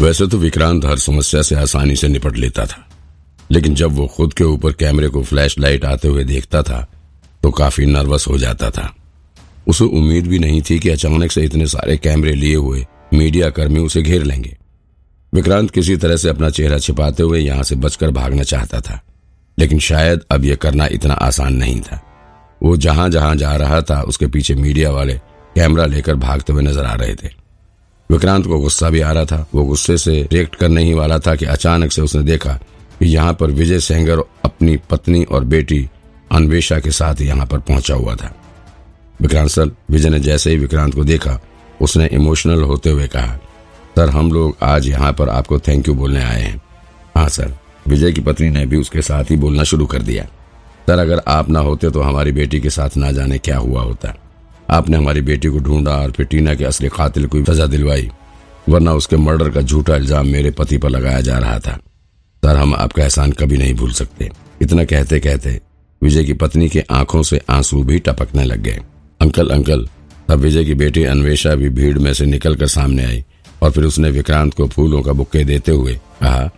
वैसे तो विक्रांत हर समस्या से आसानी से निपट लेता था। लेकिन जब वो खुद के ऊपर कैमरे को फ्लैश लाइट आते हुए देखता था तो काफ़ी नर्वस हो जाता था। उसे उम्मीद भी नहीं थी कि अचानक से इतने सारे कैमरे लिए हुए मीडिया कर्मी उसे घेर लेंगे। विक्रांत किसी तरह से अपना चेहरा छिपाते हुए यहाँ से बचकर भागना चाहता था, लेकिन शायद अब यह करना इतना आसान नहीं था। वो जहाँ जहाँ जा रहा था, उसके पीछे मीडिया वाले कैमरा लेकर भागते हुए नज़र आ रहे थे। विक्रांत को गुस्सा भी आ रहा था। वो गुस्से से रिएक्ट करने ही वाला था कि अचानक से उसने देखा कि यहाँ पर विजय सेंगर अपनी पत्नी और बेटी अन्वेषा के साथ यहाँ पर पहुँचा हुआ था। विक्रांत सर, विजय ने जैसे ही विक्रांत को देखा, उसने इमोशनल होते हुए कहा, सर, हम लोग आज यहाँ पर आपको थैंक यू बोलने आए हैं। हाँ सर। विजय की पत्नी ने भी उसके साथ ही बोलना शुरू कर दिया। सर, अगर आप ना होते तो हमारी बेटी के साथ ना जाने क्या हुआ होता? आपने हमारी बेटी को ढूंढा और फिर टीना के असली कातिल को सजा दिलवाई, वरना उसके मर्डर का झूठा इल्ज़ाम मेरे पति पर लगाया जा रहा था। सर, हम आपका एहसान कभी नहीं भूल सकते। इतना कहते कहते विजय की पत्नी के आँखों से आँसू भी टपकने लग गए। अंकल अंकल, तब विजय की बेटी अन्वेषा भी भीड़ में से निकलकर सामने आई और फिर उसने विक्रांत को फूलों का बुक्के देते हुए कहा,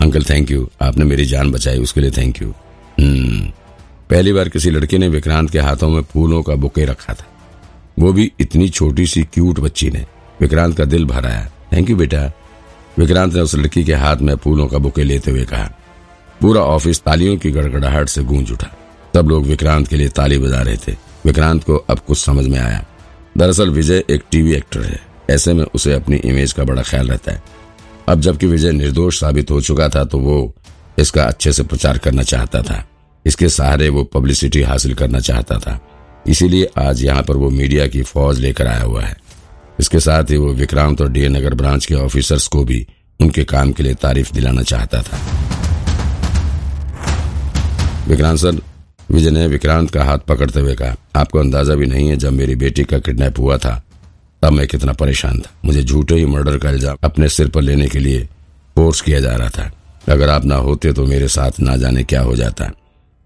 अंकल थैंक यू आपने मेरी जान बचाई, उसके लिए थैंक यू हम्म। पहली बार किसी लड़की ने विक्रांत के हाथों में फूलों का बुके रखा था। वो भी इतनी छोटी सी क्यूट बच्ची ने। विक्रांत का दिल भर आया। थैंक यू बेटा। विक्रांत ने उस लड़की के हाथ में फूलों का बुके लेते हुए कहा। पूरा ऑफ़िस तालियों की गड़गड़ाहट से गूंज उठा। सब लोग विक्रांत के लिए ताली बजा रहे थे। विक्रांत को अब कुछ समझ में आया। दरअसल विजय एक टीवी एक्टर है। ऐसे में उसे अपनी इमेज का बड़ा ख्याल रहता है। अब जबकि विजय निर्दोष साबित हो चुका था तो वो इसका अच्छे से प्रचार करना चाहता था। इसके सहारे वो पब्लिसिटी हासिल करना चाहता था। इसीलिए आज यहाँ पर वो मीडिया की फौज लेकर आया हुआ है। इसके साथ ही वो विक्रांत और डीए नगर ब्रांच के ऑफिसर्स को भी उनके काम के लिए तारीफ़ दिलाना चाहता था। विक्रांत सर, विजय ने विक्रांत का हाथ पकड़ते हुए कहा, आपको अंदाज़ा भी नहीं है जब मेरी बेटी का किडनैप हुआ था, तब मैं कितना परेशान था। मुझे झूठे ही मर्डर का इल्ज़ाम अपने सिर पर लेने के लिए फोर्स किया जा रहा था। अगर आप ना होते तो मेरे साथ ना जाने क्या हो जाता।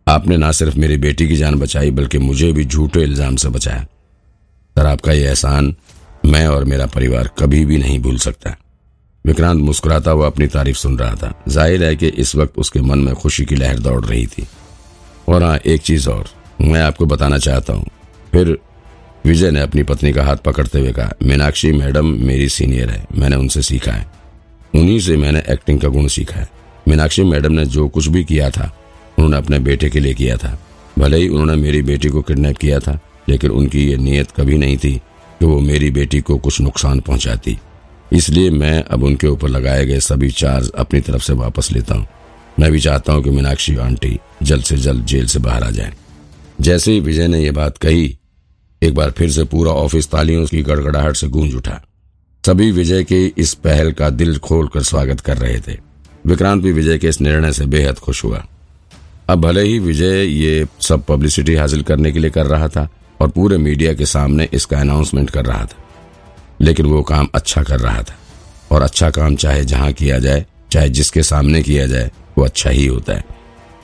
आपने ना सिर्फ़ मेरी बेटी की जान बचाई, बल्कि मुझे भी झूठे इल्ज़ाम से बचाया। सर, आपका यह एहसान मैं और मेरा परिवार कभी भी नहीं भूल सकता। विक्रांत मुस्कुराता हुआ अपनी तारीफ़ सुन रहा था। ज़ाहिर है कि इस वक्त उसके मन में खुशी की लहर दौड़ रही थी। और हाँ एक चीज़ और मैं आपको बताना चाहता हूँ। फिर विजय ने अपनी पत्नी का हाथ पकड़ते हुए कहा, मीनाक्षी मैडम मेरी सीनियर है, मैंने उनसे सीखा है। उन्हीं से मैंने एक्टिंग का गुण सीखा है। मीनाक्षी मैडम ने जो कुछ भी किया था उन्होंने अपने बेटे के लिए किया था। भले ही उन्होंने मेरी बेटी को किडनैप किया था, लेकिन उनकी ये नीयत कभी नहीं थी कि वो मेरी बेटी को कुछ नुकसान पहुंचाती। इसलिए मैं अब उनके ऊपर लगाए गए सभी चार्ज अपनी तरफ़ से वापस लेता हूँ। मैं भी चाहता हूँ कि मीनाक्षी आंटी जल्द से जल्द जेल से बाहर आ जाए। जैसे ही विजय ने यह बात कही, एक बार फिर से पूरा ऑफ़िस तालियों की गड़गड़ाहट से गूंज उठा। सभी विजय के इस पहल का दिल खोलकर स्वागत कर रहे थे। विक्रांत भी विजय के इस निर्णय से बेहद खुश हुआ। अब भले ही विजय ये सब पब्लिसिटी हासिल करने के लिए कर रहा था और पूरे मीडिया के सामने इसका अनाउंसमेंट कर रहा था, लेकिन वो काम अच्छा कर रहा था और अच्छा काम चाहे जहाँ किया जाए, चाहे जिसके सामने किया जाए, वो अच्छा ही होता है।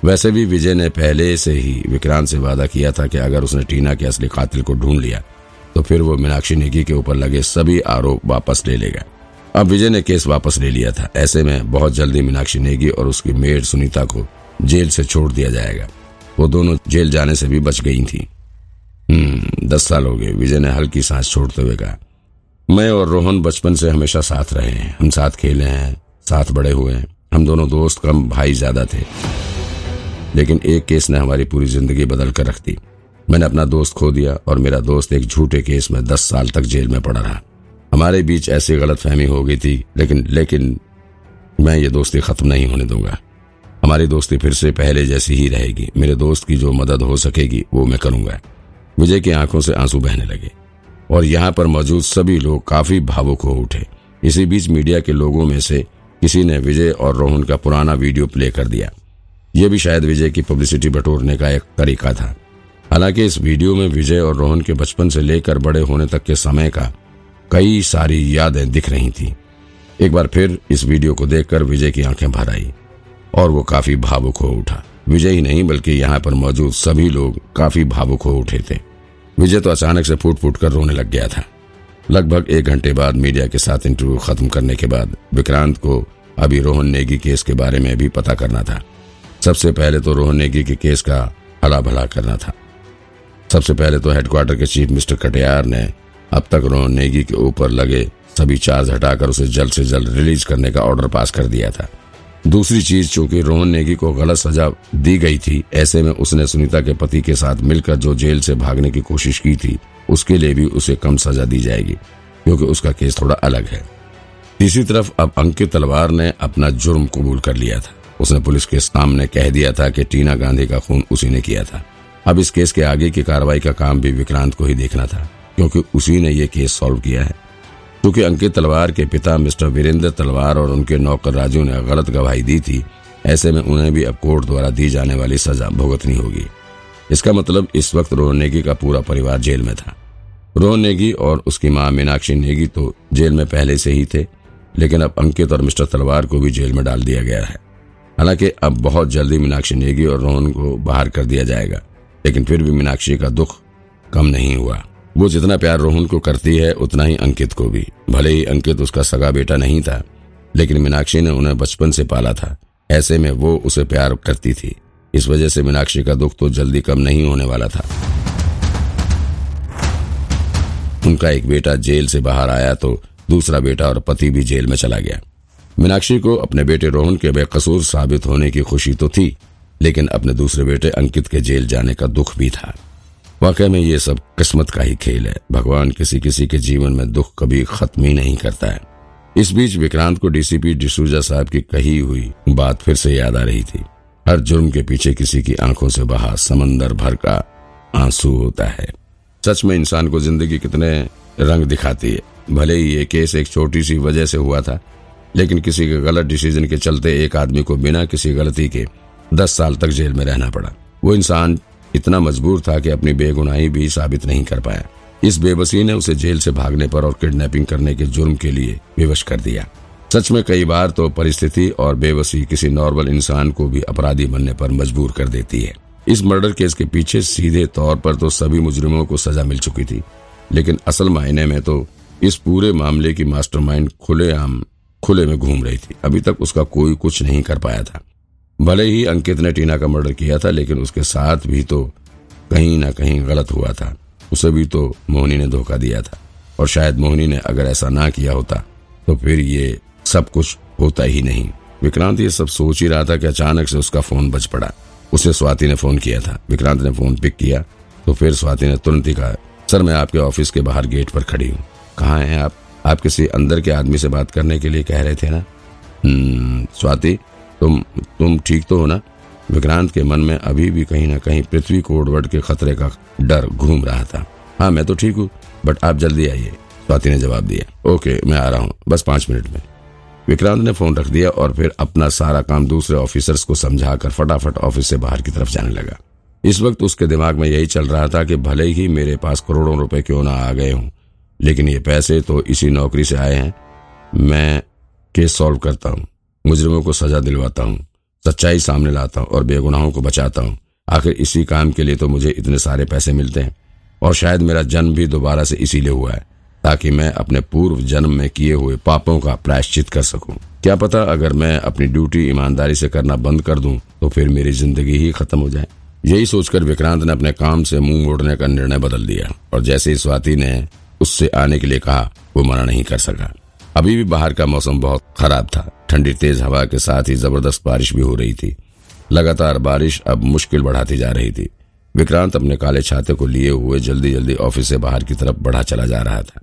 वैसे भी विजय ने पहले से ही विक्रांत से वादा किया था कि अगर उसने टीना के असली कातिल को ढूंढ लिया तो फिर वो मीनाक्षी नेगी के ऊपर लगे सभी आरोप वापस ले लेगा। अब विजय ने केस वापस ले लिया था। ऐसे में बहुत जल्दी मीनाक्षी नेगी और उसकी मेड सुनीता को जेल से छोड़ दिया जाएगा। वो दोनों जेल जाने से भी बच गई थी। हम्म दस साल हो गए। विजय ने हल्की सांस छोड़ते हुए कहा, मैं और रोहन बचपन से हमेशा साथ रहे हैं। हम साथ खेले हैं, साथ बड़े हुए हैं। हम दोनों दोस्त, कम भाई ज़्यादा थे। लेकिन एक केस ने हमारी पूरी ज़िंदगी बदल कर रख दी। मैंने अपना दोस्त खो दिया और मेरा दोस्त एक झूठे केस में दस साल तक जेल में पड़ा रहा। हमारे बीच ऐसी गलत फहमी हो गई थी, लेकिन लेकिन मैं ये दोस्ती खत्म नहीं होने दूँगा। हमारी दोस्ती फिर से पहले जैसी ही रहेगी। मेरे दोस्त की जो मदद हो सकेगी, वो मैं करूँगा। विजय की आँखों से आँसू बहने लगे। और यहाँ पर मौजूद सभी लोग काफ़ी भावुक हो उठे। इसी बीच मीडिया के लोगों में से किसी ने विजय और रोहन का पुराना वीडियो प्ले कर दिया। यह भी शायद विजय की पब्लिसिटी बटोरने का एक तरीका था। हालाँकि इस वीडियो में विजय और रोहन के बचपन से लेकर बड़े होने तक के समय का कई सारी यादें दिख रही थी। एक बार फिर इस वीडियो को देखकर विजय की आँखें भर आई। और वो काफ़ी भावुक हो उठा। विजय ही नहीं, बल्कि यहाँ पर मौजूद सभी लोग काफ़ी भावुक हो उठे थे। विजय तो अचानक से फूट फूट कर रोने लग गया था। लगभग एक घंटे बाद मीडिया के साथ इंटरव्यू खत्म करने के बाद विक्रांत को अभी रोहन नेगी केस के बारे में भी पता करना था। सबसे पहले तो रोहन नेगी के केस का हला भला करना था। सबसे पहले तो हेडक्वार्टर के चीफ मिस्टर कटियार ने अब तक रोहन नेगी के ऊपर लगे सभी चार्ज हटाकर उसे जल्द से जल्द रिलीज़ करने का ऑर्डर पास कर दिया था। दूसरी चीज़, चूँकि रोहन नेगी को गलत सजा दी गई थी, ऐसे में उसने सुनीता के पति के साथ मिलकर जो जेल से भागने की कोशिश की थी, उसके लिए भी उसे कम सजा दी जाएगी, क्योंकि उसका केस थोड़ा अलग है। तीसरी तरफ़, अब अंकित तलवार ने अपना जुर्म कबूल कर लिया था। उसने पुलिस के सामने कह दिया था कि टीना गांधी का खून उसी ने किया था। अब इस केस के आगे की कार्रवाई का काम भी विक्रांत को ही देखना था, क्योंकि उसी ने ये केस सॉल्व किया है। क्योंकि अंकित तलवार के पिता मिस्टर वीरेंद्र तलवार और उनके नौकर राजू ने गलत गवाही दी थी, ऐसे में उन्हें भी अब कोर्ट द्वारा दी जाने वाली सजा भुगतनी होगी। इसका मतलब इस वक्त रोहन नेगी का पूरा परिवार जेल में था। रोहन नेगी और उसकी माँ मीनाक्षी नेगी तो जेल में पहले से ही थे, लेकिन अब अंकित और मिस्टर तलवार को भी जेल में डाल दिया गया है। हालाँकि अब बहुत जल्दी मीनाक्षी नेगी और रोहन को बाहर कर दिया जाएगा, लेकिन फिर भी मीनाक्षी का दुख कम नहीं हुआ। वो जितना प्यार रोहन को करती है, उतना ही अंकित को भी। भले ही अंकित उसका सगा बेटा नहीं था, लेकिन मीनाक्षी ने उन्हें बचपन से पाला था। ऐसे में वो उसे प्यार करती थी। इस वजह से मीनाक्षी का दुख तो जल्दी कम नहीं होने वाला था। उनका एक बेटा जेल से बाहर आया तो दूसरा बेटा और पति भी जेल में चला गया। मीनाक्षी को अपने बेटे रोहन के बेकसूर साबित होने की खुशी तो थी, लेकिन अपने दूसरे बेटे अंकित के जेल जाने का दुख भी था। वाकई में ये सब किस्मत का ही खेल है। भगवान किसी किसी के जीवन में दुख कभी खत्म ही नहीं करता है। इस बीच विक्रांत को डीसीपी डिसूजा साहब की कही हुई बात फिर से याद आ रही थी। हर जुर्म के पीछे किसी की आँखों से बहा समंदर भर का आँसू होता है। सच में इंसान को ज़िंदगी कितने रंग दिखाती है। भले ही ये केस एक छोटी सी वजह से हुआ था, लेकिन किसी के गलत डिसीज़न के चलते एक आदमी को बिना किसी गलती के दस साल तक जेल में रहना पड़ा। वो इंसान इतना मजबूर था कि अपनी बेगुनाही भी साबित नहीं कर पाया। इस बेबसी ने उसे जेल से भागने पर और किडनैपिंग करने के जुर्म के लिए विवश कर दिया। सच में कई बार तो परिस्थिति और बेबसी किसी नॉर्मल इंसान को भी अपराधी बनने पर मजबूर कर देती है। इस मर्डर केस के पीछे सीधे तौर पर तो सभी मुजरिमों को सजा मिल चुकी थी। लेकिन असल मायने में तो इस पूरे मामले की मास्टरमाइंड खुलेआम खुले में घूम रही थी। अभी तक उसका कोई कुछ नहीं कर पाया था। भले ही अंकित ने टीना का मर्डर किया था लेकिन उसके साथ भी तो कहीं ना कहीं गलत हुआ था। उसे भी तो मोहनी ने धोखा दिया था। और शायद मोहनी ने अगर ऐसा ना किया होता तो फिर ये सब कुछ होता ही नहीं। विक्रांत ये सब सोच ही रहा था कि अचानक से उसका फ़ोन बज पड़ा। उसे स्वाति ने फ़ोन किया था। विक्रांत ने फ़ोन पिक किया तो फिर स्वाति ने तुरंत ही कहा सर मैं आपके ऑफ़िस के बाहर गेट पर खड़ी हूँ। कहाँ हैं आप? आप किसी अंदर के आदमी से बात करने के लिए कह रहे थे ना? हम्म, स्वाति तुम तुम ठीक तो हो ना? विक्रांत के मन में अभी भी कहीं ना कहीं पृथ्वी कोडवर्ड के खतरे का डर घूम रहा था। हाँ मैं तो ठीक हूँ बट आप जल्दी आइए। स्वाति ने जवाब दिया। ओके, मैं आ रहा हूँ, बस पाँच मिनट में। विक्रांत ने फ़ोन रख दिया और फिर अपना सारा काम दूसरे ऑफिसर्स को समझाकर फटाफट ऑफ़िस से बाहर की तरफ़ जाने लगा। इस वक्त उसके दिमाग में यही चल रहा था कि भले ही मेरे पास करोड़ों रुपए क्यों ना आ गए हों, लेकिन ये पैसे तो इसी नौकरी से आए हैं। मैं केस सॉल्व करता हूँ। मुजरिमों को सजा दिलवाता हूँ, सच्चाई सामने लाता हूँ और बेगुनाहों को बचाता हूँ। आखिर इसी काम के लिए तो मुझे इतने सारे पैसे मिलते हैं और शायद मेरा जन्म भी दोबारा से इसीलिए हुआ है, ताकि मैं अपने पूर्व जन्म में किए हुए पापों का प्रायश्चित कर सकूँ। क्या पता अगर मैं अपनी ड्यूटी ईमानदारी से करना बंद कर दूँ तो फिर मेरी ज़िंदगी ही खत्म हो जाए। यही सोचकर विक्रांत ने अपने काम से मुँह मोड़ने का निर्णय बदल दिया और जैसे ही स्वाति ने उससे आने के लिए कहा, वो मना नहीं कर सका। अभी भी बाहर का मौसम बहुत खराब था। ठंडी तेज हवा के साथ ही ज़बरदस्त बारिश भी हो रही थी। लगातार बारिश अब मुश्किल बढ़ाती जा रही थी। विक्रांत अपने काले छाते को लिए हुए जल्दी जल्दी ऑफ़िस से बाहर की तरफ़ बढ़ा चला जा रहा था।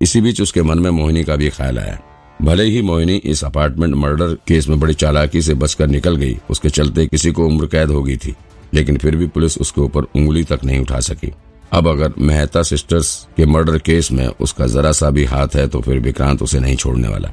इसी बीच उसके मन में मोहिनी का भी ख्याल आया। भले ही मोहिनी इस अपार्टमेंट मर्डर केस में बड़ी चालाकी से बचकर निकल गई, उसके चलते किसी को उम्र कैद हो गई थी, लेकिन फिर भी पुलिस उसके ऊपर उंगली तक नहीं उठा सकी। अब अगर मेहता सिस्टर्स के मर्डर केस में उसका जरा सा भी हाथ है तो फिर विक्रांत उसे नहीं छोड़ने वाला।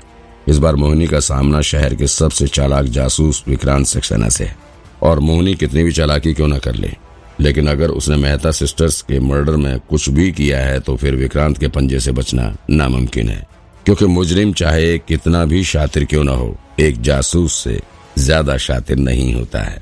इस बार मोहिनी का सामना शहर के सबसे चालाक जासूस विक्रांत सक्सेना से है। और मोहिनी कितनी भी चालाकी क्यों न कर ले। लेकिन अगर उसने मेहता सिस्टर्स के मर्डर में कुछ भी किया है तो फिर विक्रांत के पंजे से बचना नामुमकिन है। क्योंकि मुजरिम चाहे कितना भी शातिर क्यों न हो, एक जासूस से ज़्यादा शातिर नहीं होता है।